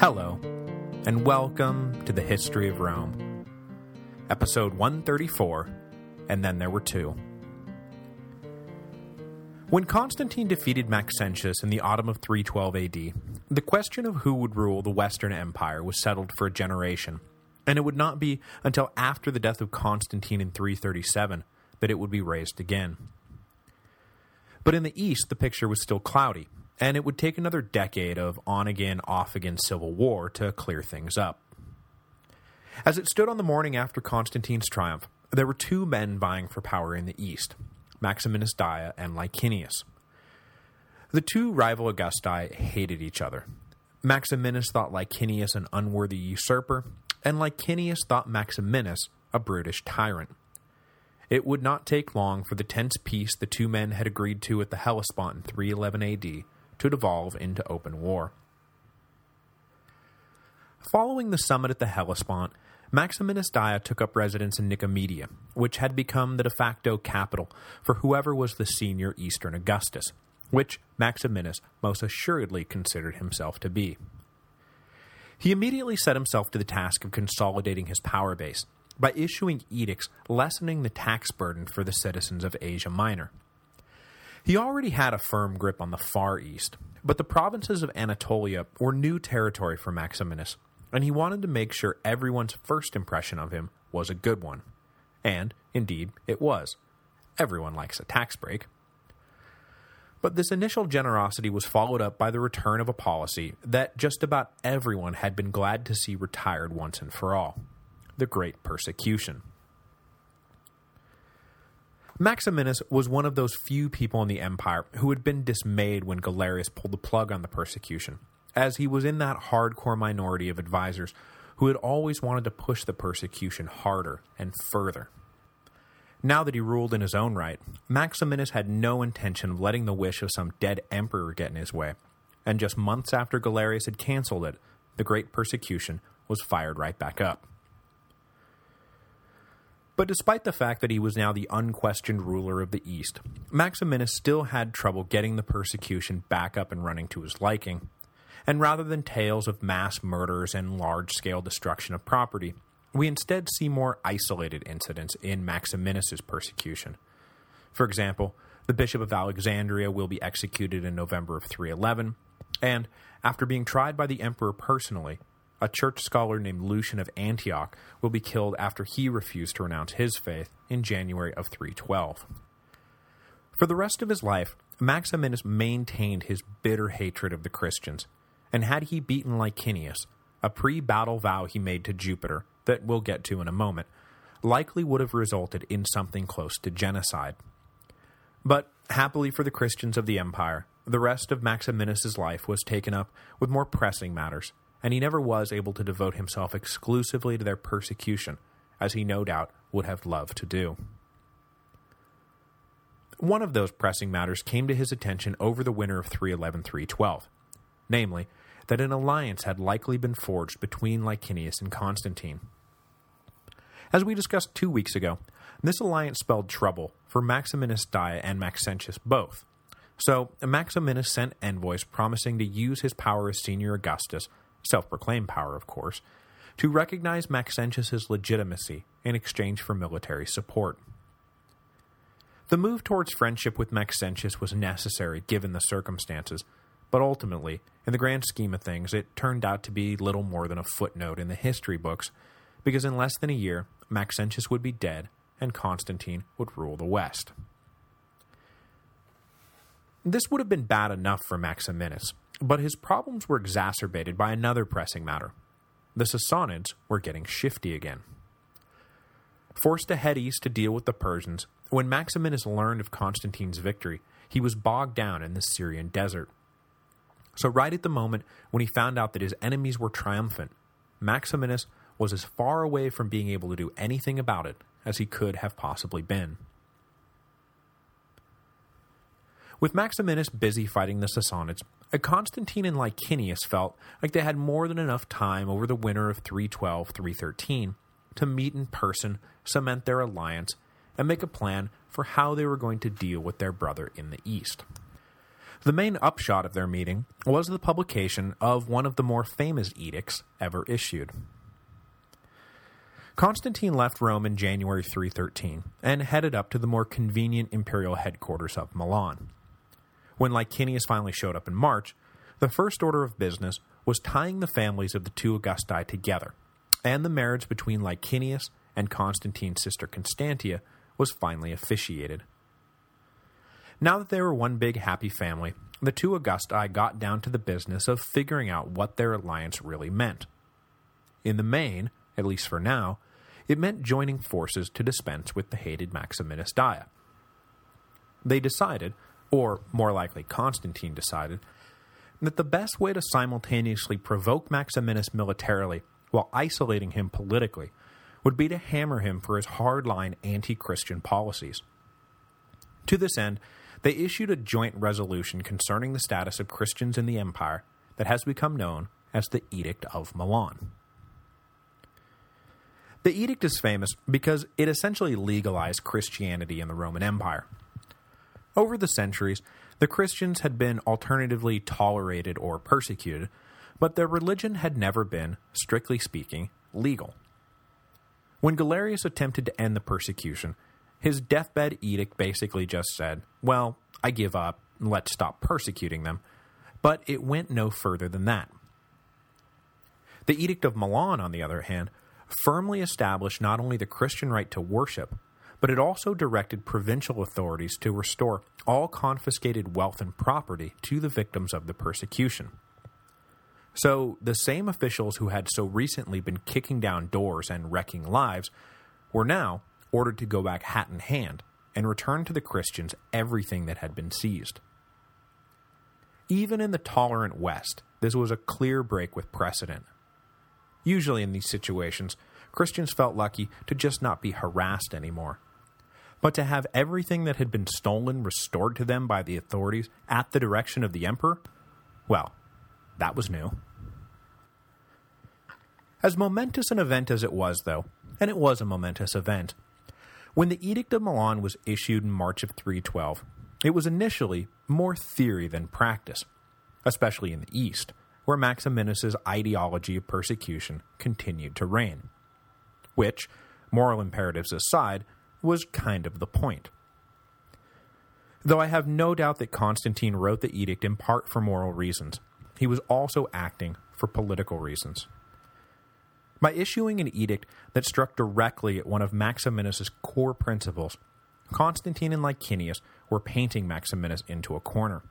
Hello, and welcome to the History of Rome. Episode 134, and then there were two. When Constantine defeated Maxentius in the autumn of 312 AD, the question of who would rule the Western Empire was settled for a generation, and it would not be until after the death of Constantine in 337 that it would be raised again. But in the East, the picture was still cloudy, and it would take another decade of on-again, off-again civil war to clear things up. As it stood on the morning after Constantine's triumph, there were two men vying for power in the East, Maximinus Daia and Licinius. The two rival Augusti hated each other. Maximinus thought Licinius an unworthy usurper, and Licinius thought Maximinus a brutish tyrant. It would not take long for the tense peace the two men had agreed to at the Hellespont in 311 AD to devolve into open war. Following the summit at the Hellespont, Maximinus Daia took up residence in Nicomedia, which had become the de facto capital for whoever was the senior Eastern Augustus, which Maximinus most assuredly considered himself to be. He immediately set himself to the task of consolidating his power base by issuing edicts lessening the tax burden for the citizens of Asia Minor. He already had a firm grip on the Far East, but the provinces of Anatolia were new territory for Maximinus, and he wanted to make sure everyone's first impression of him was a good one. And, indeed, it was. Everyone likes a tax break. But this initial generosity was followed up by the return of a policy that just about everyone had been glad to see retired once and for all, the Great Persecution. Maximinus was one of those few people in the empire who had been dismayed when Galerius pulled the plug on the persecution, as he was in that hardcore minority of advisors who had always wanted to push the persecution harder and further. Now that he ruled in his own right, Maximinus had no intention of letting the wish of some dead emperor get in his way, and just months after Galerius had cancelled it, the Great Persecution was fired right back up. But despite the fact that he was now the unquestioned ruler of the East, Maximinus still had trouble getting the persecution back up and running to his liking, and rather than tales of mass murders and large-scale destruction of property, we instead see more isolated incidents in Maximinus's persecution. For example, the Bishop of Alexandria will be executed in November of 311, and, after being tried by the emperor personally, a church scholar named Lucian of Antioch will be killed after he refused to renounce his faith in January of 312. For the rest of his life, Maximinus maintained his bitter hatred of the Christians, and had he beaten Licinius, a pre-battle vow he made to Jupiter that we'll get to in a moment, likely would have resulted in something close to genocide. But, happily for the Christians of the empire, the rest of Maximinus's life was taken up with more pressing matters, and he never was able to devote himself exclusively to their persecution, as he no doubt would have loved to do. One of those pressing matters came to his attention over the winter of 311-312, namely, that an alliance had likely been forged between Licinius and Constantine. As we discussed two weeks ago, this alliance spelled trouble for Maximinus Daia and Maxentius both, so Maximinus sent envoys promising to use his power as senior Augustus self-proclaimed power of course, to recognize Maxentius's legitimacy in exchange for military support. The move towards friendship with Maxentius was necessary given the circumstances, but ultimately, in the grand scheme of things, it turned out to be little more than a footnote in the history books, because in less than a year, Maxentius would be dead and Constantine would rule the West. This would have been bad enough for Maximinus, but his problems were exacerbated by another pressing matter. The Sassanids were getting shifty again. Forced to head east to deal with the Persians, when Maximinus learned of Constantine's victory, he was bogged down in the Syrian desert. So right at the moment when he found out that his enemies were triumphant, Maximinus was as far away from being able to do anything about it as he could have possibly been. With Maximinus busy fighting the Sassanids, Constantine and Licinius felt like they had more than enough time over the winter of 312-313 to meet in person, cement their alliance, and make a plan for how they were going to deal with their brother in the east. The main upshot of their meeting was the publication of one of the more famous edicts ever issued. Constantine left Rome in January 313 and headed up to the more convenient imperial headquarters of Milan. When Licinius finally showed up in March, the first order of business was tying the families of the two Augusti together, and the marriage between Licinius and Constantine's sister Constantia was finally officiated. Now that they were one big happy family, the two Augusti got down to the business of figuring out what their alliance really meant. In the main, at least for now, it meant joining forces to dispense with the hated Maximinus Daia. They decided, or more likely Constantine decided, that the best way to simultaneously provoke Maximinus militarily while isolating him politically would be to hammer him for his hardline anti-Christian policies. To this end, they issued a joint resolution concerning the status of Christians in the empire that has become known as the Edict of Milan. The edict is famous because it essentially legalized Christianity in the Roman Empire. Over the centuries, the Christians had been alternatively tolerated or persecuted, but their religion had never been, strictly speaking, legal. When Galerius attempted to end the persecution, his deathbed edict basically just said, well, I give up, let's stop persecuting them, but it went no further than that. The Edict of Milan, on the other hand, firmly established not only the Christian right to worship, but it also directed provincial authorities to restore all confiscated wealth and property to the victims of the persecution. So, the same officials who had so recently been kicking down doors and wrecking lives were now ordered to go back hat in hand and return to the Christians everything that had been seized. Even in the tolerant West, this was a clear break with precedent. Usually in these situations, Christians felt lucky to just not be harassed anymore. But to have everything that had been stolen restored to them by the authorities at the direction of the emperor? Well, that was new. As momentous an event as it was, though, and it was a momentous event, when the Edict of Milan was issued in March of 312, it was initially more theory than practice, especially in the East, where Maximinus's ideology of persecution continued to reign. Which, moral imperatives aside, was kind of the point. Though I have no doubt that Constantine wrote the edict in part for moral reasons, he was also acting for political reasons. By issuing an edict that struck directly at one of Maximinus's core principles, Constantine and Licinius were painting Maximinus into a corner.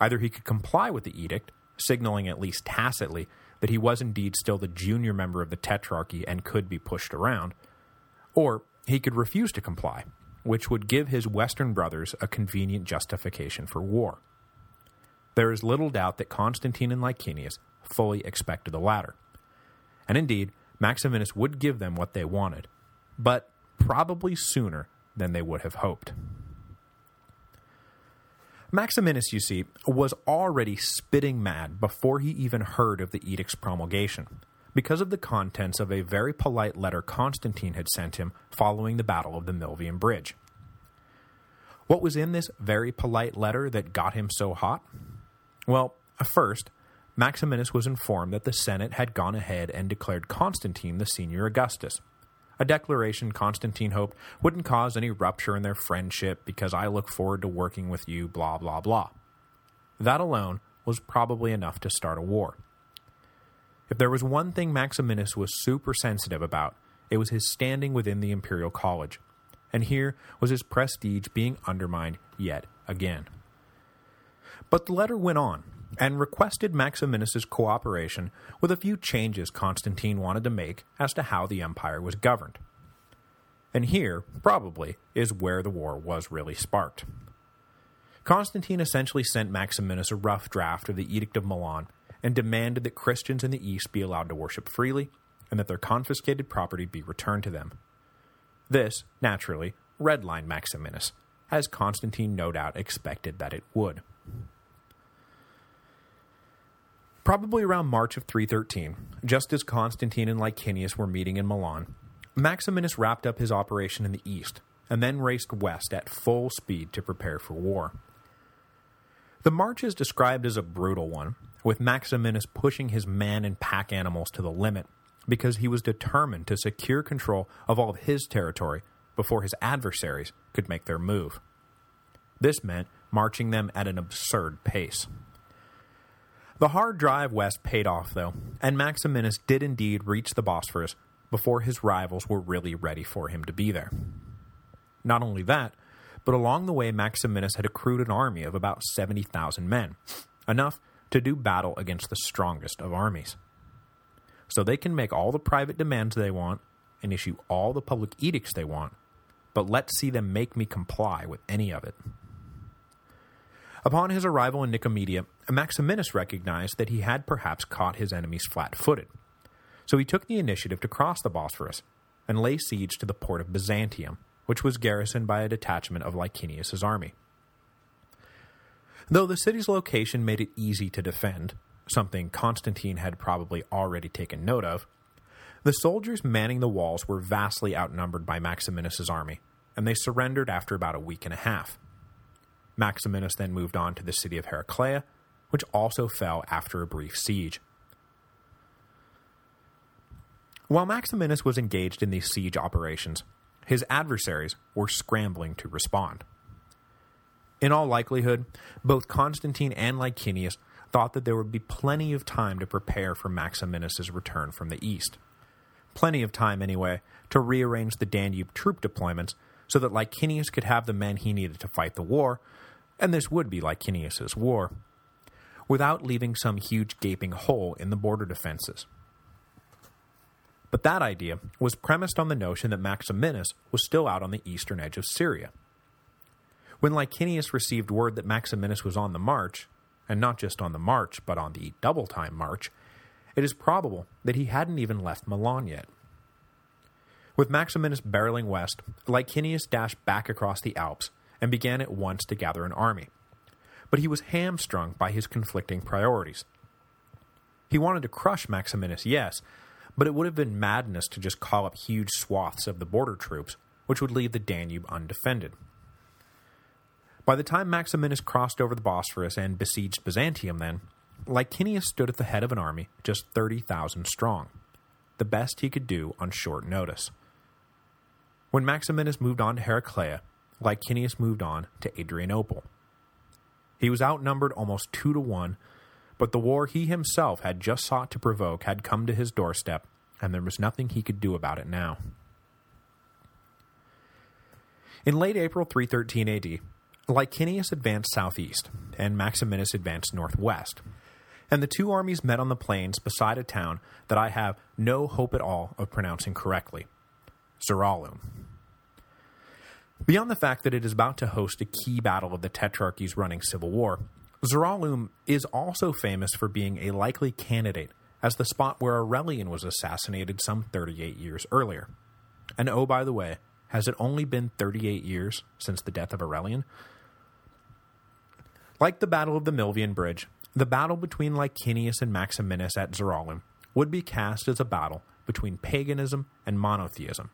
Either he could comply with the edict, signaling at least tacitly that he was indeed still the junior member of the Tetrarchy and could be pushed around, or he could refuse to comply, which would give his Western brothers a convenient justification for war. There is little doubt that Constantine and Licinius fully expected the latter. And indeed, Maximinus would give them what they wanted, but probably sooner than they would have hoped. Maximinus, you see, was already spitting mad before he even heard of the edict's promulgation, because of the contents of a very polite letter Constantine had sent him following the Battle of the Milvian Bridge. What was in this very polite letter that got him so hot? Well, first, Maximinus was informed that the Senate had gone ahead and declared Constantine the senior Augustus, a declaration Constantine hoped wouldn't cause any rupture in their friendship because I look forward to working with you, blah blah blah. That alone was probably enough to start a war. If there was one thing Maximinus was super sensitive about, it was his standing within the Imperial College, and here was his prestige being undermined yet again. But the letter went on, and requested Maximinus's cooperation with a few changes Constantine wanted to make as to how the empire was governed. And here, probably, is where the war was really sparked. Constantine essentially sent Maximinus a rough draft of the Edict of Milan and demanded that Christians in the East be allowed to worship freely and that their confiscated property be returned to them. This, naturally, redlined Maximinus, as Constantine no doubt expected that it would. Probably around March of 313, just as Constantine and Licinius were meeting in Milan, Maximinus wrapped up his operation in the east, and then raced west at full speed to prepare for war. The march is described as a brutal one, with Maximinus pushing his man and pack animals to the limit because he was determined to secure control of all of his territory before his adversaries could make their move. This meant marching them at an absurd pace. The hard drive west paid off, though, and Maximinus did indeed reach the Bosphorus before his rivals were really ready for him to be there. Not only that, but along the way Maximinus had accrued an army of about 70,000 men, enough to do battle against the strongest of armies. So they can make all the private demands they want and issue all the public edicts they want, but let's see them make me comply with any of it. Upon his arrival in Nicomedia, Maximinus recognized that he had perhaps caught his enemies flat-footed, so he took the initiative to cross the Bosphorus and lay siege to the port of Byzantium, which was garrisoned by a detachment of Licinius's army. Though the city's location made it easy to defend, something Constantine had probably already taken note of, the soldiers manning the walls were vastly outnumbered by Maximinus's army, and they surrendered after about a week and a half. Maximinus then moved on to the city of Heraclea, which also fell after a brief siege. While Maximinus was engaged in these siege operations, his adversaries were scrambling to respond. In all likelihood, both Constantine and Licinius thought that there would be plenty of time to prepare for Maximinus's return from the east. Plenty of time, anyway, to rearrange the Danube troop deployments so that Licinius could have the men he needed to fight the war, and this would be Licinius's war, without leaving some huge gaping hole in the border defenses. But that idea was premised on the notion that Maximinus was still out on the eastern edge of Syria. When Licinius received word that Maximinus was on the march, and not just on the march, but on the double-time march, it is probable that he hadn't even left Milan yet. With Maximinus barreling west, Licinius dashed back across the Alps and began at once to gather an army. But he was hamstrung by his conflicting priorities. He wanted to crush Maximinus, yes, but it would have been madness to just call up huge swaths of the border troops, which would leave the Danube undefended. By the time Maximinus crossed over the Bosphorus and besieged Byzantium then, Licinius stood at the head of an army just 30,000 strong, the best he could do on short notice. When Maximinus moved on to Heraclea, Licinius moved on to Adrianople. He was outnumbered almost two to one, but the war he himself had just sought to provoke had come to his doorstep, and there was nothing he could do about it now. In late April 313 AD, Licinius advanced southeast, and Maximinus advanced northwest, and the two armies met on the plains beside a town that I have no hope at all of pronouncing correctly, Tzirallum. Beyond the fact that it is about to host a key battle of the Tetrarchy's running civil war, Tzirallum is also famous for being a likely candidate as the spot where Aurelian was assassinated some 38 years earlier. And oh, by the way, has it only been 38 years since the death of Aurelian? Like the Battle of the Milvian Bridge, the battle between Licinius and Maximinus at Tzirallum would be cast as a battle between paganism and monotheism.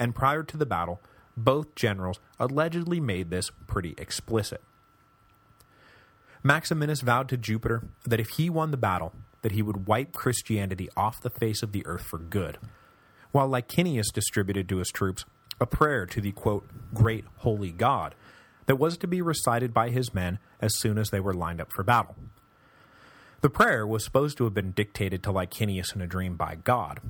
And prior to the battle, both generals allegedly made this pretty explicit. Maximinus vowed to Jupiter that if he won the battle, that he would wipe Christianity off the face of the earth for good, while Licinius distributed to his troops a prayer to the, quote, great holy God, that was to be recited by his men as soon as they were lined up for battle. The prayer was supposed to have been dictated to Licinius in a dream by God,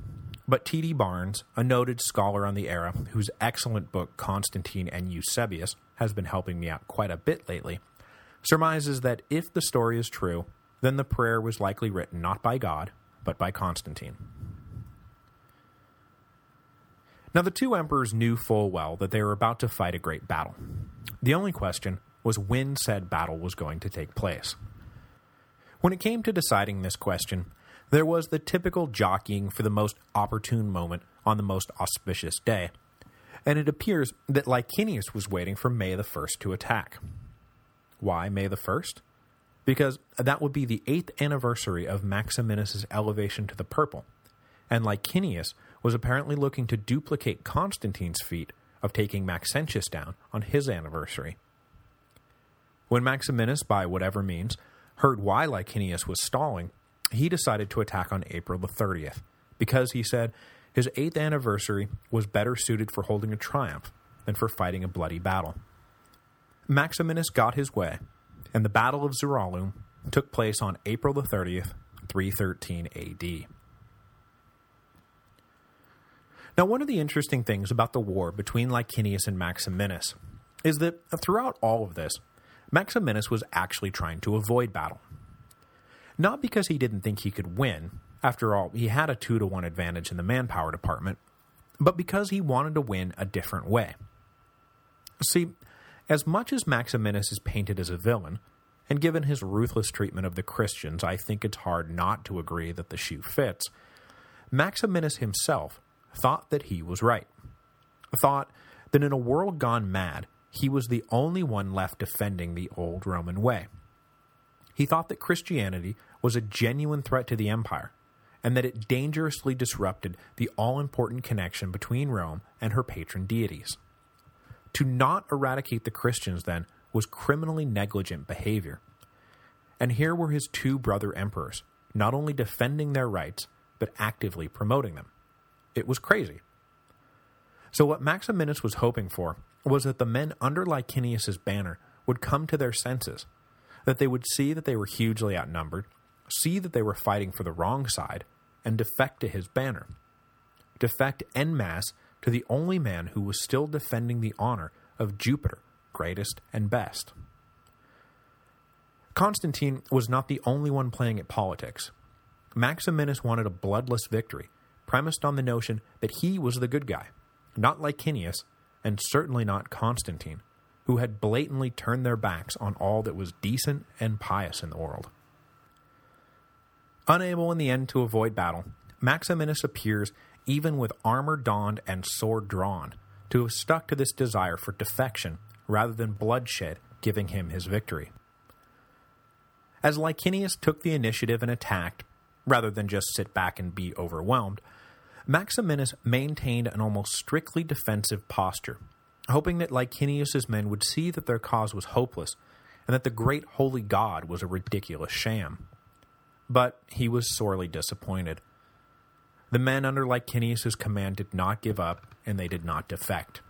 but T.D. Barnes, a noted scholar on the era whose excellent book Constantine and Eusebius has been helping me out quite a bit lately, surmises that if the story is true, then the prayer was likely written not by God, but by Constantine. Now the two emperors knew full well that they were about to fight a great battle. The only question was when said battle was going to take place. When it came to deciding this question, there was the typical jockeying for the most opportune moment on the most auspicious day, and it appears that Licinius was waiting for May the 1st to attack. Why May the 1st? Because that would be the 8th anniversary of Maximinus's elevation to the purple, and Licinius was apparently looking to duplicate Constantine's feat of taking Maxentius down on his anniversary. When Maximinus, by whatever means, heard why Licinius was stalling, he decided to attack on April the 30th, because, he said, his eighth anniversary was better suited for holding a triumph than for fighting a bloody battle. Maximinus got his way, and the Battle of Tzirallum took place on April the 30th, 313 AD. Now, one of the interesting things about the war between Licinius and Maximinus is that throughout all of this, Maximinus was actually trying to avoid battle. Not because he didn't think he could win, after all, he had a 2 to 1 advantage in the manpower department, but because he wanted to win a different way. See, as much as Maximinus is painted as a villain, and given his ruthless treatment of the Christians, I think it's hard not to agree that the shoe fits, Maximinus himself thought that he was right. Thought that in a world gone mad, he was the only one left defending the old Roman way. He thought that Christianity was a genuine threat to the empire, and that it dangerously disrupted the all-important connection between Rome and her patron deities. To not eradicate the Christians, then, was criminally negligent behavior. And here were his two brother emperors, not only defending their rights, but actively promoting them. It was crazy. So what Maximinus was hoping for was that the men under Licinius's banner would come to their senses, that they would see that they were hugely outnumbered, see that they were fighting for the wrong side, and defect to his banner. Defect en masse to the only man who was still defending the honor of Jupiter, greatest and best. Constantine was not the only one playing at politics. Maximinus wanted a bloodless victory, premised on the notion that he was the good guy, not Licinius, and certainly not Constantine, who had blatantly turned their backs on all that was decent and pious in the world. Unable in the end to avoid battle, Maximinus appears even with armor donned and sword drawn, to have stuck to this desire for defection rather than bloodshed giving him his victory. As Licinius took the initiative and attacked, rather than just sit back and be overwhelmed, Maximinus maintained an almost strictly defensive posture, hoping that Licinius's men would see that their cause was hopeless and that the great holy god was a ridiculous sham. But he was sorely disappointed. The men under Licinius's command did not give up, and they did not defect.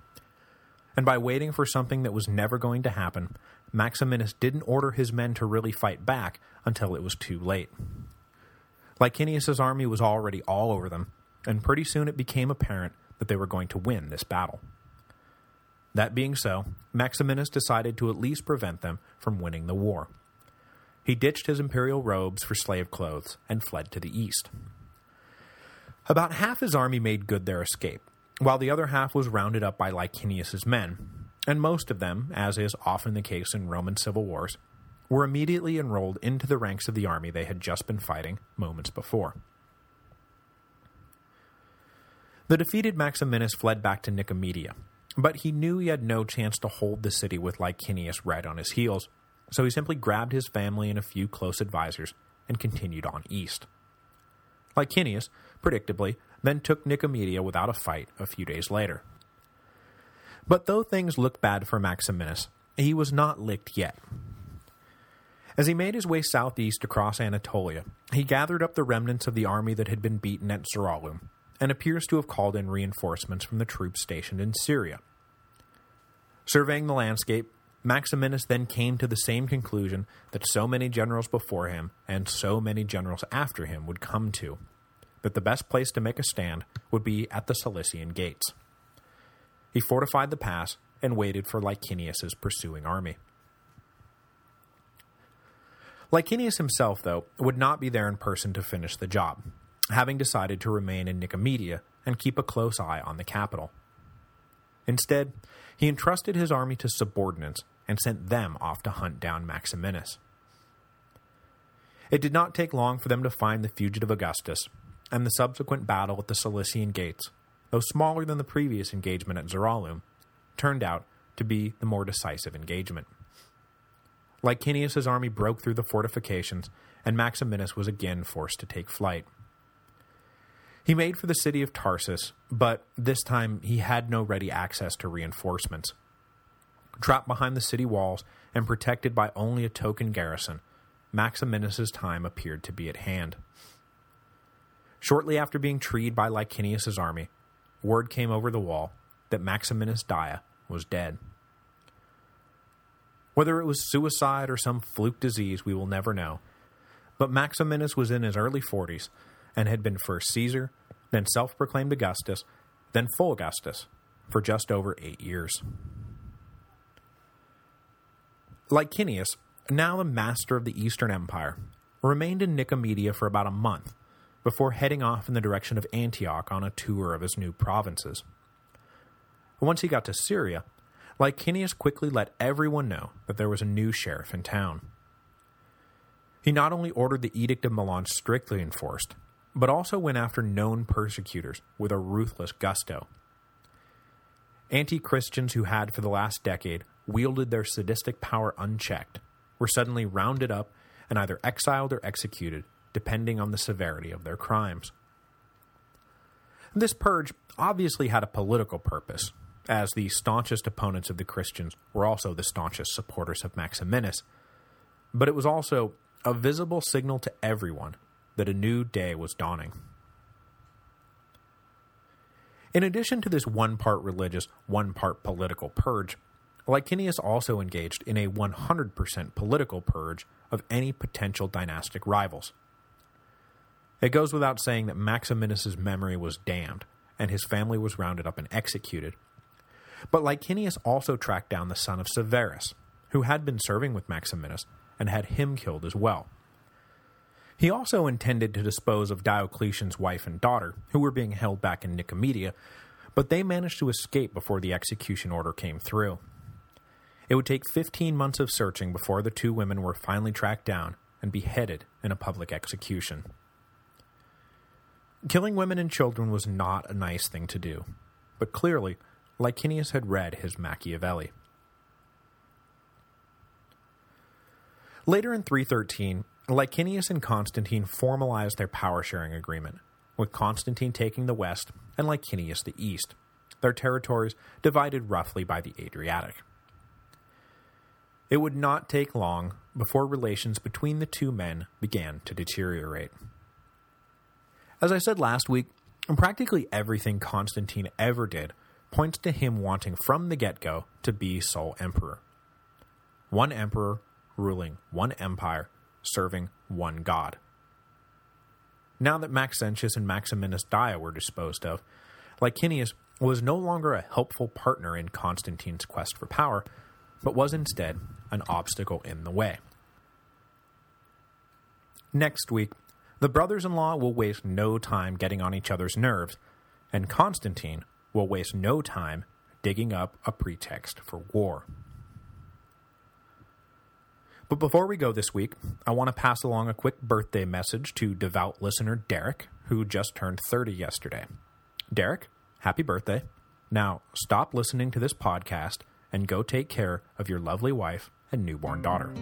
And by waiting for something that was never going to happen, Maximinus didn't order his men to really fight back until it was too late. Licinius's army was already all over them, and pretty soon it became apparent that they were going to win this battle. That being so, Maximinus decided to at least prevent them from winning the war. He ditched his imperial robes for slave clothes and fled to the east. About half his army made good their escape, while the other half was rounded up by Licinius's men, and most of them, as is often the case in Roman civil wars, were immediately enrolled into the ranks of the army they had just been fighting moments before. The defeated Maximinus fled back to Nicomedia, but he knew he had no chance to hold the city with Licinius right on his heels, so he simply grabbed his family and a few close advisors and continued on east. Licinius, predictably, then took Nicomedia without a fight a few days later. But though things looked bad for Maximinus, he was not licked yet. As he made his way southeast across Anatolia, he gathered up the remnants of the army that had been beaten at Tzirallum, and appears to have called in reinforcements from the troops stationed in Syria. Surveying the landscape, Maximinus then came to the same conclusion that so many generals before him and so many generals after him would come to, that the best place to make a stand would be at the Cilician gates. He fortified the pass and waited for Licinius's pursuing army. Licinius himself, though, would not be there in person to finish the job, having decided to remain in Nicomedia and keep a close eye on the capital. Instead, he entrusted his army to subordinates and sent them off to hunt down Maximinus. It did not take long for them to find the fugitive Augustus, and the subsequent battle at the Cilician Gates, though smaller than the previous engagement at Tzirallum, turned out to be the more decisive engagement. Licinius's army broke through the fortifications, and Maximinus was again forced to take flight. He made for the city of Tarsus, but this time he had no ready access to reinforcements. Trapped behind the city walls and protected by only a token garrison, Maximinus's time appeared to be at hand. Shortly after being treed by Licinius's army, word came over the wall that Maximinus Daia was dead. Whether it was suicide or some fluke disease, we will never know, but Maximinus was in his early 40s and had been first Caesar, then self-proclaimed Augustus, then full Augustus, for just over eight years. Licinius, now the master of the Eastern Empire, remained in Nicomedia for about a month, before heading off in the direction of Antioch on a tour of his new provinces. Once he got to Syria, Licinius quickly let everyone know that there was a new sheriff in town. He not only ordered the Edict of Milan strictly enforced, but also went after known persecutors with a ruthless gusto. Anti-Christians who had for the last decade wielded their sadistic power unchecked were suddenly rounded up and either exiled or executed, depending on the severity of their crimes. This purge obviously had a political purpose, as the staunchest opponents of the Christians were also the staunchest supporters of Maximinus, but it was also a visible signal to everyone that a new day was dawning. In addition to this one-part religious, one-part political purge, Licinius also engaged in a 100% political purge of any potential dynastic rivals. It goes without saying that Maximinus's memory was damned, and his family was rounded up and executed. But Licinius also tracked down the son of Severus, who had been serving with Maximinus, and had him killed as well. He also intended to dispose of Diocletian's wife and daughter, who were being held back in Nicomedia, but they managed to escape before the execution order came through. It would take 15 months of searching before the two women were finally tracked down and beheaded in a public execution. Killing women and children was not a nice thing to do, but clearly, Licinius had read his Machiavelli. Later in 313, Licinius and Constantine formalized their power-sharing agreement, with Constantine taking the west and Licinius the east, their territories divided roughly by the Adriatic. It would not take long before relations between the two men began to deteriorate. As I said last week, practically everything Constantine ever did points to him wanting from the get-go to be sole emperor. One emperor ruling one empire serving one god. Now that Maxentius and Maximinus Daia were disposed of, Licinius was no longer a helpful partner in Constantine's quest for power, but was instead an obstacle in the way. Next week, the brothers-in-law will waste no time getting on each other's nerves, and Constantine will waste no time digging up a pretext for war. But before we go this week, I want to pass along a quick birthday message to devout listener Derek, who just turned 30 yesterday. Derek, happy birthday. Now, stop listening to this podcast and go take care of your lovely wife and newborn daughter.